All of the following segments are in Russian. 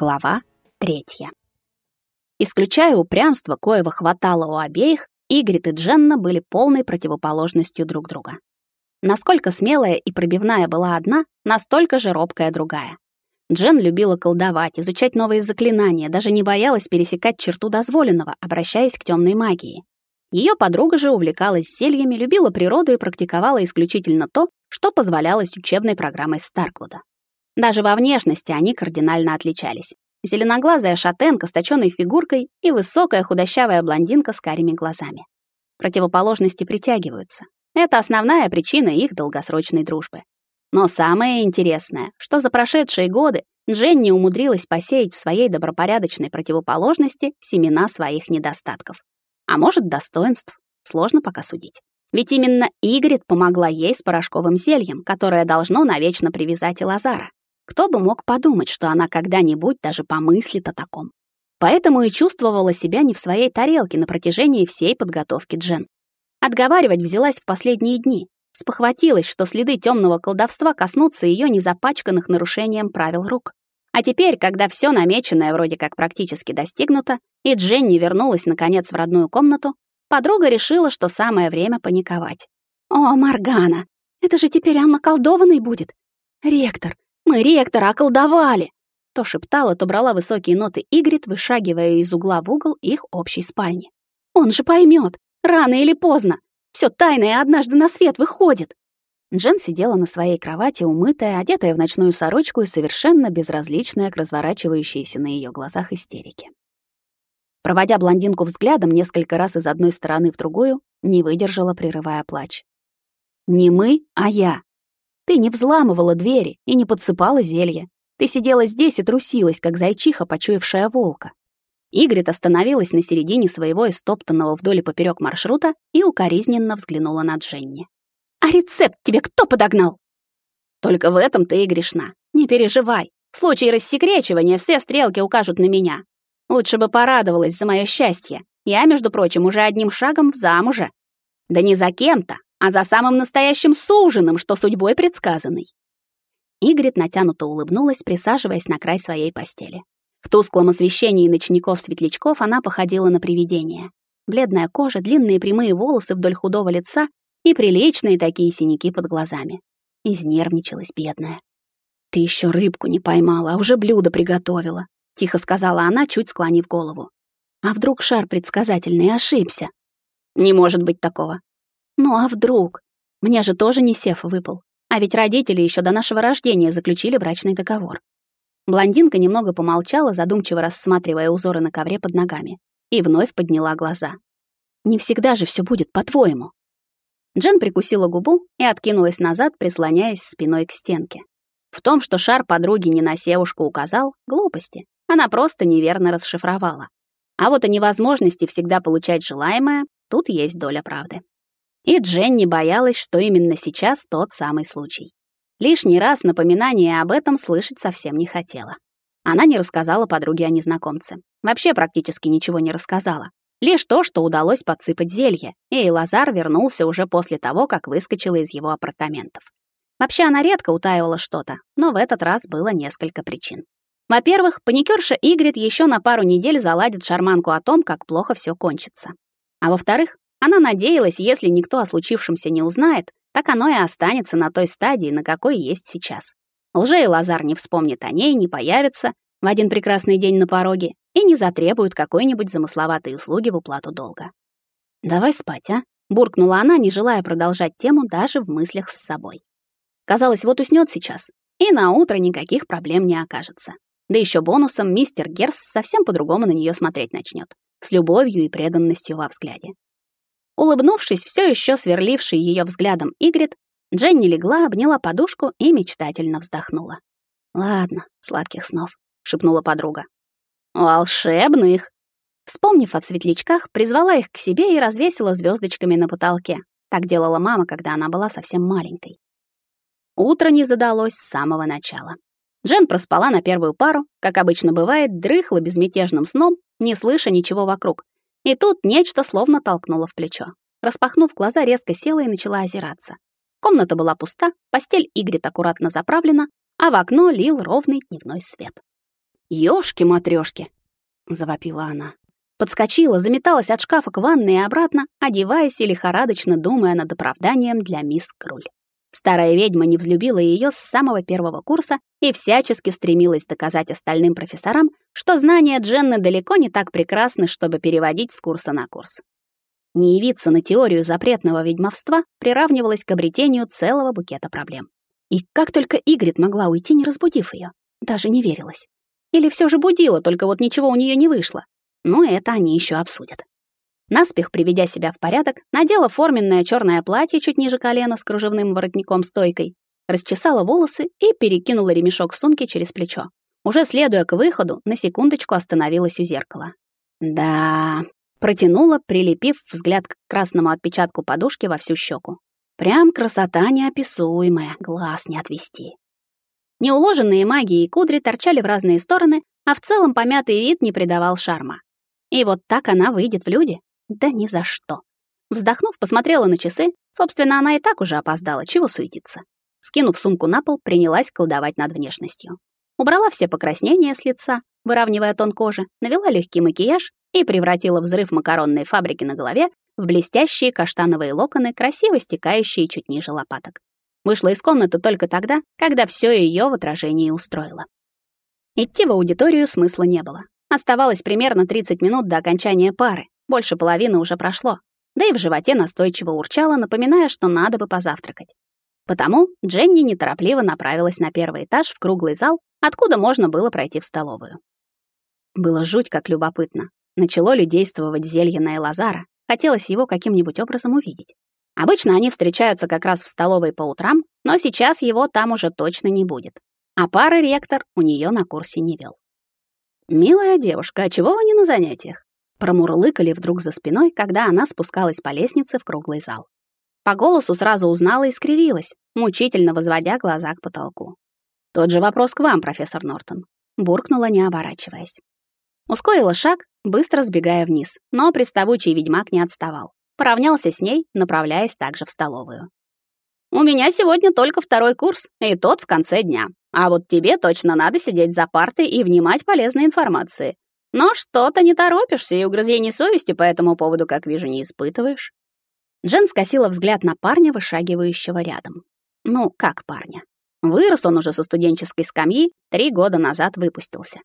Глава третья. Исключая упрямство, коего хватало у обеих, Игрит и Дженна были полной противоположностью друг друга. Насколько смелая и пробивная была одна, настолько же робкая другая. Джен любила колдовать, изучать новые заклинания, даже не боялась пересекать черту дозволенного, обращаясь к темной магии. Ее подруга же увлекалась зельями, любила природу и практиковала исключительно то, что позволялось учебной программой Старквуда. Даже во внешности они кардинально отличались. Зеленоглазая шатенка с точёной фигуркой и высокая худощавая блондинка с карими глазами. Противоположности притягиваются. Это основная причина их долгосрочной дружбы. Но самое интересное, что за прошедшие годы Дженни умудрилась посеять в своей добропорядочной противоположности семена своих недостатков. А может, достоинств. Сложно пока судить. Ведь именно Игрит помогла ей с порошковым зельем, которое должно навечно привязать Лазара. Кто бы мог подумать, что она когда-нибудь даже помыслит о таком. Поэтому и чувствовала себя не в своей тарелке на протяжении всей подготовки Джен. Отговаривать взялась в последние дни. Спохватилась, что следы темного колдовства коснутся ее незапачканных нарушением правил рук. А теперь, когда все намеченное вроде как практически достигнуто, и Дженни вернулась наконец в родную комнату, подруга решила, что самое время паниковать. «О, Маргана, это же теперь Анна колдованной будет! Ректор, мы ректора околдовали!» То шептала, то брала высокие ноты Игрит, вышагивая из угла в угол их общей спальни. «Он же поймет, рано или поздно. Все тайное однажды на свет выходит». Джен сидела на своей кровати, умытая, одетая в ночную сорочку и совершенно безразличная к разворачивающейся на ее глазах истерике. Проводя блондинку взглядом несколько раз из одной стороны в другую, не выдержала, прерывая плач. «Не мы, а я. Ты не взламывала двери и не подсыпала зелья. Ты сидела здесь и трусилась, как зайчиха, почуявшая волка. Игрит остановилась на середине своего истоптанного вдоль и поперёк маршрута и укоризненно взглянула на Дженни. «А рецепт тебе кто подогнал?» «Только в этом ты и грешна. Не переживай. В случае рассекречивания все стрелки укажут на меня. Лучше бы порадовалась за моё счастье. Я, между прочим, уже одним шагом в замуже. Да не за кем-то, а за самым настоящим суженым, что судьбой предсказанный. Игрит натянуто улыбнулась, присаживаясь на край своей постели. В тусклом освещении ночников-светлячков она походила на привидение. Бледная кожа, длинные прямые волосы вдоль худого лица и приличные такие синяки под глазами. Изнервничалась бедная. «Ты еще рыбку не поймала, а уже блюдо приготовила», — тихо сказала она, чуть склонив голову. «А вдруг шар предсказательный ошибся?» «Не может быть такого. Ну а вдруг? Мне же тоже не сев выпал. А ведь родители еще до нашего рождения заключили брачный договор. Блондинка немного помолчала, задумчиво рассматривая узоры на ковре под ногами, и вновь подняла глаза. «Не всегда же все будет по-твоему». Джен прикусила губу и откинулась назад, прислоняясь спиной к стенке. В том, что шар подруги не на севушку указал, глупости. Она просто неверно расшифровала. А вот о невозможности всегда получать желаемое, тут есть доля правды. И Дженни боялась, что именно сейчас тот самый случай. Лишний раз напоминание об этом слышать совсем не хотела. Она не рассказала подруге о незнакомце. Вообще практически ничего не рассказала. Лишь то, что удалось подсыпать зелье, и Лазар вернулся уже после того, как выскочила из его апартаментов. Вообще она редко утаивала что-то, но в этот раз было несколько причин. Во-первых, паникерша Игрит еще на пару недель заладит шарманку о том, как плохо все кончится. А во-вторых, она надеялась, если никто о случившемся не узнает, так оно и останется на той стадии, на какой есть сейчас. Лжей Лазар не вспомнит о ней, не появится в один прекрасный день на пороге и не затребует какой-нибудь замысловатой услуги в уплату долга. «Давай спать, а?» — буркнула она, не желая продолжать тему даже в мыслях с собой. Казалось, вот уснёт сейчас, и на утро никаких проблем не окажется. Да еще бонусом мистер Герс совсем по-другому на нее смотреть начнет, с любовью и преданностью во взгляде. Улыбнувшись, все еще сверливший ее взглядом Игрит, Дженни легла, обняла подушку и мечтательно вздохнула. «Ладно, сладких снов», — шепнула подруга. «Волшебных!» Вспомнив о светлячках, призвала их к себе и развесила звездочками на потолке. Так делала мама, когда она была совсем маленькой. Утро не задалось с самого начала. Джен проспала на первую пару, как обычно бывает, дрыхла безмятежным сном, не слыша ничего вокруг, и тут нечто словно толкнуло в плечо. Распахнув глаза, резко села и начала озираться. Комната была пуста, постель Игрит аккуратно заправлена, а в окно лил ровный дневной свет. «Ёшки-матрёшки!» — завопила она. Подскочила, заметалась от шкафа к ванной и обратно, одеваясь и лихорадочно думая над оправданием для мисс Круль. Старая ведьма не взлюбила ее с самого первого курса и всячески стремилась доказать остальным профессорам, что знания Дженны далеко не так прекрасны, чтобы переводить с курса на курс. Не явиться на теорию запретного ведьмовства приравнивалось к обретению целого букета проблем. И как только Игрит могла уйти, не разбудив ее, даже не верилось. Или все же будила, только вот ничего у нее не вышло. Ну, это они еще обсудят. Наспех приведя себя в порядок, надела форменное черное платье чуть ниже колена с кружевным воротником-стойкой, расчесала волосы и перекинула ремешок сумки через плечо. Уже следуя к выходу, на секундочку остановилась у зеркала. Да, протянула, прилепив взгляд к красному отпечатку подушки во всю щеку. Прям красота неописуемая, глаз не отвести. Неуложенные магии кудри торчали в разные стороны, а в целом помятый вид не придавал шарма. И вот так она выйдет в люди? Да ни за что. Вздохнув, посмотрела на часы. Собственно, она и так уже опоздала, чего суетиться. Скинув сумку на пол, принялась колдовать над внешностью. Убрала все покраснения с лица, выравнивая тон кожи, навела легкий макияж и превратила взрыв макаронной фабрики на голове в блестящие каштановые локоны, красиво стекающие чуть ниже лопаток. Вышла из комнаты только тогда, когда все ее в отражении устроило. Идти в аудиторию смысла не было. Оставалось примерно 30 минут до окончания пары, больше половины уже прошло. Да и в животе настойчиво урчало, напоминая, что надо бы позавтракать. Потому Дженни неторопливо направилась на первый этаж в круглый зал, откуда можно было пройти в столовую. Было жуть как любопытно. Начало ли действовать зелье на Элазара? Хотелось его каким-нибудь образом увидеть. Обычно они встречаются как раз в столовой по утрам, но сейчас его там уже точно не будет. А пары ректор у нее на курсе не вел. «Милая девушка, а чего вы не на занятиях?» Промурлыкали вдруг за спиной, когда она спускалась по лестнице в круглый зал. По голосу сразу узнала и скривилась, мучительно возводя глаза к потолку. «Тот же вопрос к вам, профессор Нортон», — буркнула, не оборачиваясь. Ускорила шаг, быстро сбегая вниз, но приставучий ведьмак не отставал поравнялся с ней, направляясь также в столовую. «У меня сегодня только второй курс, и тот в конце дня. А вот тебе точно надо сидеть за партой и внимать полезной информации. Но что-то не торопишься, и угрызений совести по этому поводу, как вижу, не испытываешь». Джен скосила взгляд на парня, вышагивающего рядом. Ну, как парня? Вырос он уже со студенческой скамьи, три года назад выпустился.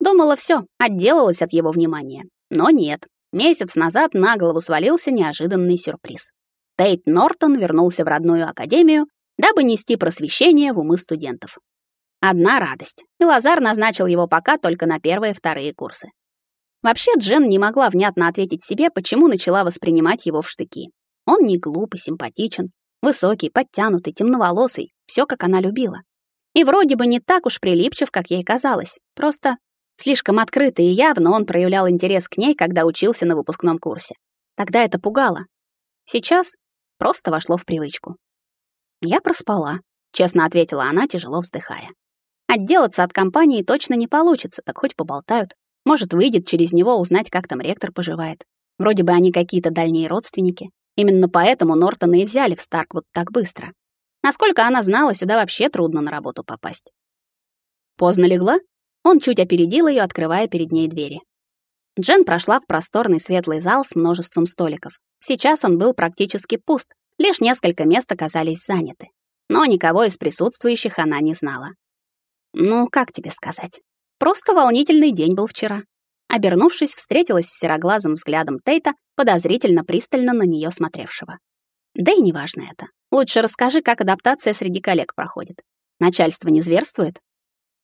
Думала, все, отделалась от его внимания. Но нет, Месяц назад на голову свалился неожиданный сюрприз. Тейт Нортон вернулся в родную академию, дабы нести просвещение в умы студентов. Одна радость. И Лазар назначил его пока только на первые и вторые курсы. Вообще Джен не могла внятно ответить себе, почему начала воспринимать его в штыки. Он не глуп и симпатичен, высокий, подтянутый, темноволосый, все как она любила. И вроде бы не так уж прилипчив, как ей казалось. Просто Слишком открыто и явно он проявлял интерес к ней, когда учился на выпускном курсе. Тогда это пугало. Сейчас просто вошло в привычку. «Я проспала», — честно ответила она, тяжело вздыхая. «Отделаться от компании точно не получится, так хоть поболтают. Может, выйдет через него узнать, как там ректор поживает. Вроде бы они какие-то дальние родственники. Именно поэтому Нортона и взяли в Старк вот так быстро. Насколько она знала, сюда вообще трудно на работу попасть. Поздно легла? Он чуть опередил ее, открывая перед ней двери. Джен прошла в просторный светлый зал с множеством столиков. Сейчас он был практически пуст, лишь несколько мест оказались заняты. Но никого из присутствующих она не знала. Ну, как тебе сказать? Просто волнительный день был вчера. Обернувшись, встретилась с сероглазым взглядом Тейта, подозрительно пристально на нее смотревшего. Да и неважно это. Лучше расскажи, как адаптация среди коллег проходит. Начальство не зверствует?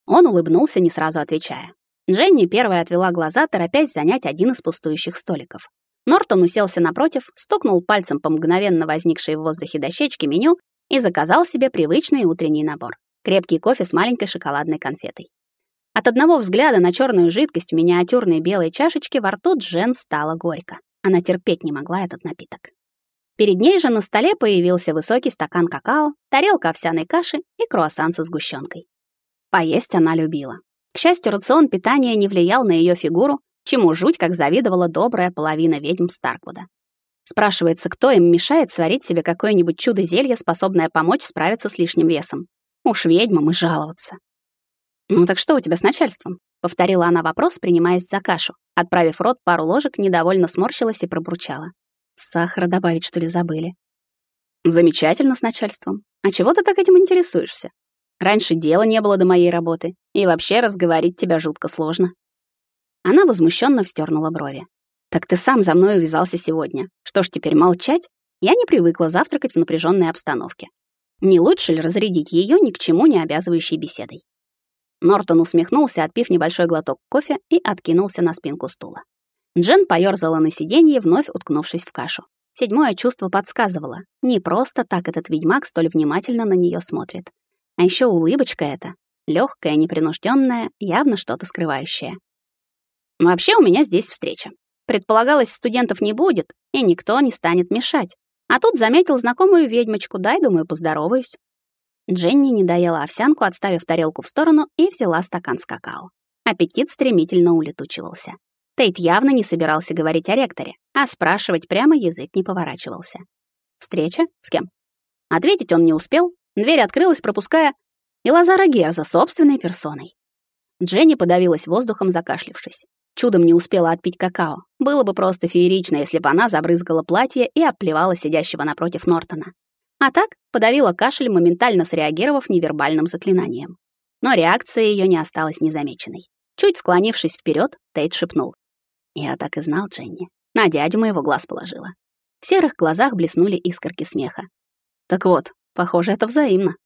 Он улыбнулся, не сразу отвечая. Дженни первая отвела глаза, торопясь занять один из пустующих столиков. Нортон уселся напротив, стукнул пальцем по мгновенно возникшей в воздухе дощечке меню и заказал себе привычный утренний набор. Крепкий кофе с маленькой шоколадной конфетой. От одного взгляда на черную жидкость в миниатюрной белой чашечке во рту Джен стало горько. Она терпеть не могла этот напиток. Перед ней же на столе появился высокий стакан какао, тарелка овсяной каши и круассан со сгущенкой. Поесть она любила. К счастью, рацион питания не влиял на ее фигуру, чему жуть как завидовала добрая половина ведьм Старквуда. Спрашивается, кто им мешает сварить себе какое-нибудь чудо-зелье, способное помочь справиться с лишним весом. Уж ведьмам и жаловаться. «Ну так что у тебя с начальством?» Повторила она вопрос, принимаясь за кашу. Отправив в рот пару ложек, недовольно сморщилась и пробурчала. Сахара добавить, что ли, забыли? Замечательно с начальством. А чего ты так этим интересуешься? Раньше дела не было до моей работы, и вообще разговорить тебя жутко сложно. Она возмущенно вздернула брови. Так ты сам за мной увязался сегодня. Что ж теперь молчать? Я не привыкла завтракать в напряженной обстановке. Не лучше ли разрядить ее ни к чему не обязывающей беседой? Нортон усмехнулся, отпив небольшой глоток кофе и откинулся на спинку стула. Джен поёрзала на сиденье, вновь уткнувшись в кашу. Седьмое чувство подсказывало, не просто так этот ведьмак столь внимательно на нее смотрит. А еще улыбочка эта, легкая, непринужденная, явно что-то скрывающее. Вообще у меня здесь встреча. Предполагалось, студентов не будет, и никто не станет мешать. А тут заметил знакомую ведьмочку, дай, думаю, поздороваюсь. Дженни не доела овсянку, отставив тарелку в сторону, и взяла стакан с какао. Аппетит стремительно улетучивался. Тейт явно не собирался говорить о ректоре, а спрашивать прямо язык не поворачивался. Встреча? С кем? Ответить он не успел, дверь открылась, пропуская и Лазара Герза собственной персоной. Дженни подавилась воздухом, закашлившись. Чудом не успела отпить какао. Было бы просто феерично, если бы она забрызгала платье и обплевала сидящего напротив Нортона. А так подавила кашель, моментально среагировав невербальным заклинанием. Но реакция ее не осталась незамеченной. Чуть склонившись вперед, Тейт шепнул. «Я так и знал, Дженни. На дядю моего глаз положила». В серых глазах блеснули искорки смеха. «Так вот, похоже, это взаимно».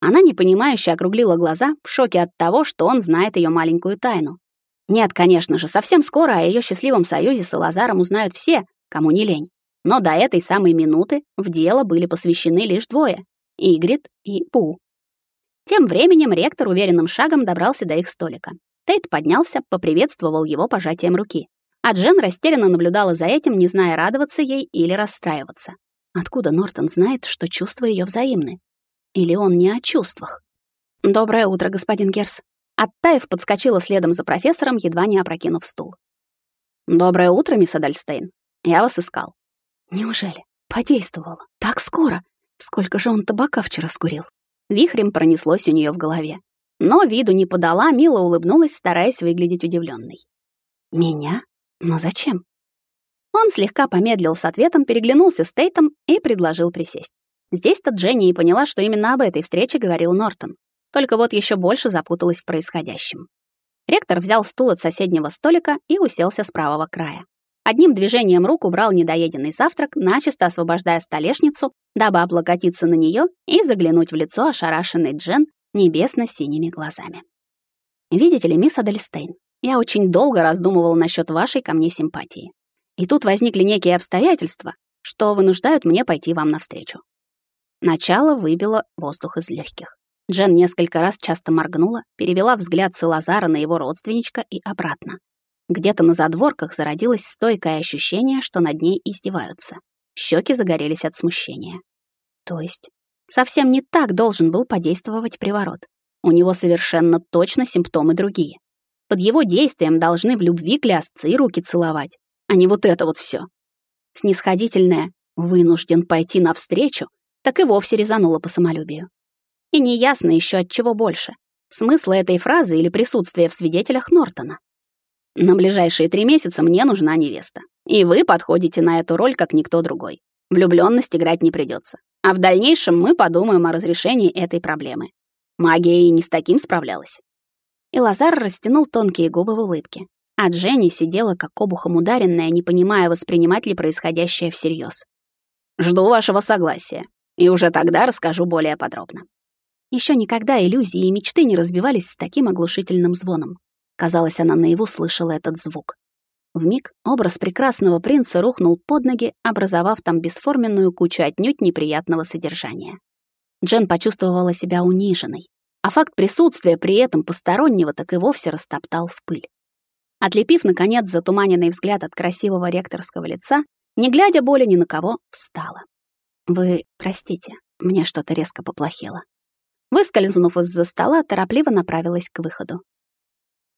Она непонимающе округлила глаза в шоке от того, что он знает ее маленькую тайну, нет, конечно же, совсем скоро о ее счастливом союзе с Лазаром узнают все, кому не лень. Но до этой самой минуты в дело были посвящены лишь двое — Игрит и Пу. Тем временем ректор уверенным шагом добрался до их столика. Тейт поднялся, поприветствовал его пожатием руки. А Джен растерянно наблюдала за этим, не зная, радоваться ей или расстраиваться. Откуда Нортон знает, что чувства ее взаимны? Или он не о чувствах? «Доброе утро, господин Герс», Оттаев подскочила следом за профессором, едва не опрокинув стул. «Доброе утро, мисс Адальстейн. Я вас искал». «Неужели? Подействовало. Так скоро? Сколько же он табака вчера скурил?» Вихрем пронеслось у нее в голове. Но виду не подала, мило улыбнулась, стараясь выглядеть удивленной. «Меня? Но зачем?» Он слегка помедлил с ответом, переглянулся с Тейтом и предложил присесть. Здесь-то Дженни и поняла, что именно об этой встрече говорил Нортон только вот еще больше запуталась в происходящем. Ректор взял стул от соседнего столика и уселся с правого края. Одним движением рук убрал недоеденный завтрак, начисто освобождая столешницу, дабы облокотиться на нее и заглянуть в лицо ошарашенной Джен небесно-синими глазами. «Видите ли, мисс Адельстейн, я очень долго раздумывал насчет вашей ко мне симпатии. И тут возникли некие обстоятельства, что вынуждают мне пойти вам навстречу». Начало выбило воздух из легких. Джен несколько раз часто моргнула, перевела взгляд с Лазара на его родственничка и обратно. Где-то на задворках зародилось стойкое ощущение, что над ней издеваются. Щеки загорелись от смущения. То есть, совсем не так должен был подействовать приворот. У него совершенно точно симптомы другие. Под его действием должны в любви клясться и руки целовать, а не вот это вот все. Снисходительное «вынужден пойти навстречу» так и вовсе резануло по самолюбию. И неясно еще от чего больше. Смысла этой фразы или присутствия в свидетелях Нортона. На ближайшие три месяца мне нужна невеста. И вы подходите на эту роль, как никто другой. Влюблённость играть не придется. А в дальнейшем мы подумаем о разрешении этой проблемы. Магия и не с таким справлялась. И Лазар растянул тонкие губы в улыбке. А Дженни сидела как обухом ударенная, не понимая, воспринимать ли происходящее всерьез. «Жду вашего согласия, и уже тогда расскажу более подробно». Еще никогда иллюзии и мечты не разбивались с таким оглушительным звоном. Казалось, она наяву слышала этот звук. Вмиг образ прекрасного принца рухнул под ноги, образовав там бесформенную кучу отнюдь неприятного содержания. Джен почувствовала себя униженной, а факт присутствия при этом постороннего так и вовсе растоптал в пыль. Отлепив, наконец, затуманенный взгляд от красивого ректорского лица, не глядя более ни на кого, встала. «Вы простите, мне что-то резко поплохело. Выскользнув из-за стола, торопливо направилась к выходу.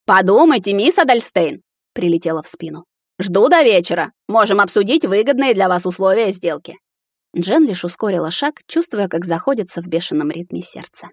«Подумайте, мисс Адальстейн!» — прилетела в спину. «Жду до вечера. Можем обсудить выгодные для вас условия сделки». Джен лишь ускорила шаг, чувствуя, как заходится в бешеном ритме сердце.